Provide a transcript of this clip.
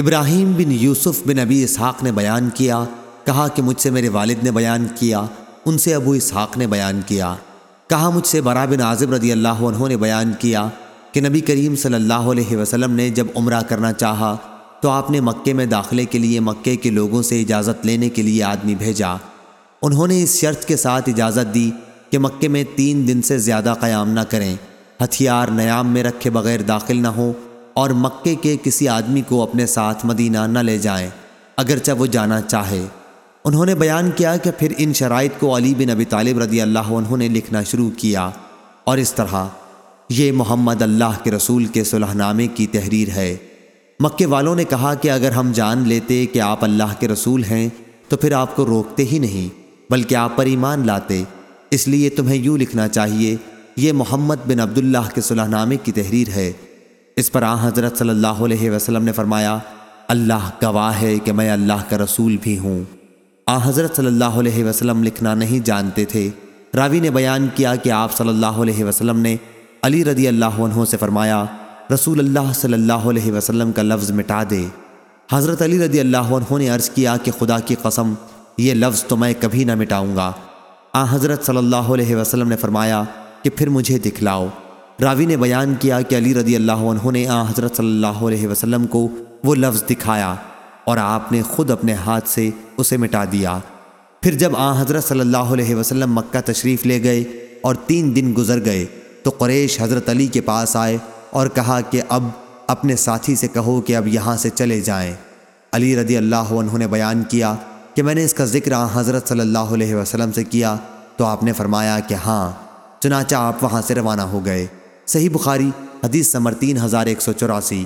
ابراہیم بن یوسف بن ابی اسحاق نے بیان کیا، کہا کہ مجھ سے میرے والد نے بیان کیا، ان سے ابو اسحاق نے بیان کیا۔ کہا مجھ سے برا بن عازب رضی اللہ عنہ نے بیان کیا کہ نبی کریم صلی اللہ علیہ وسلم نے جب عمرہ کرنا چاہا تو آپ نے مکے میں داخلے کے لیے مکے کے لوگوں سے اجازت لینے کے لیے آدمی بھیجا۔ انہوں نے اس شرط کے ساتھ اجازت دی کہ مکے میں تین دن سے زیادہ قیام نہ کریں، ہتھیار نیام میں رکھے بغیر داخل نہ ہوں اور مکے کے کسی آدمی کو اپنے ساتھ مدینہ نہ لے جائیں اگرچہ وہ جانا چاہے۔ انہوں نے بیان کیا کہ پھر ان شرائط کو علی بن ابی طالب رضی اللہ عنہ نے لکھنا شروع کیا۔ اور اس طرح یہ محمد اللہ کے رسول کے صلح نامے کی تحریر ہے۔ مکے والوں نے کہا کہ اگر ہم جان لیتے کہ آپ اللہ کے رسول ہیں، تو پھر آپ کو روکتے ہی نہیں، بلکہ آپ پر ایمان لاتے۔ اس لیے تمہیں یوں لکھنا چاہیے، یہ محمد بن عبداللہ کے صلح نامے کی تحریر ہے۔ اس پر آ حضرت صلی اللہ علیہ وسلم نے فرمایا، اللہ گواہ ہے کہ میں اللہ کا رسول بھی ہوں۔ آ حضرت صلی اللہ علیہ وسلم لکھنا نہیں جانتے تھے۔ راوی نے بیان کیا کہ آپ صلی اللہ علیہ وسلم نے علی رضی اللہ عنہ سے فرمایا، رسول اللہ صلی اللہ علیہ وسلم کا لفظ مٹا دے۔ حضرت علی رضی اللہ عنہ نے عرض کیا کہ خدا کی قسم، یہ لفظ تو میں کبھی نہ مٹاؤں گا۔ آ حضرت صلی اللہ علیہ وسلم نے فرمایا کہ پھر مجھے دکھلاؤ۔ راوی نے بیان کیا کہ علی رضی اللہ عنہ نے آ حضرت صلی اللہ علیہ وسلم کو وہ لفظ دکھایا اور آپ نے خود اپنے ہاتھ سے اسے مٹا دیا۔ پھر جب آ حضرت صلی اللہ علیہ وسلم مکہ تشریف لے گئے اور تین دن گزر گئے تو قریش حضرت علی کے پاس آئے اور کہا کہ اب اپنے ساتھی سے کہو کہ اب یہاں سے چلے جائیں۔ علی رضی اللہ عنہ نے بیان کیا کہ میں نے اس کا ذکر حضرت صلی اللہ علیہ وسلم سے کیا تو آپ نے فرمایا کہ ہاں چنانچہ آپ وہاں سے روانہ ہو گئے۔ صحیح بخاری حدیث سمر تین ہزار ایک سو چوراسی۔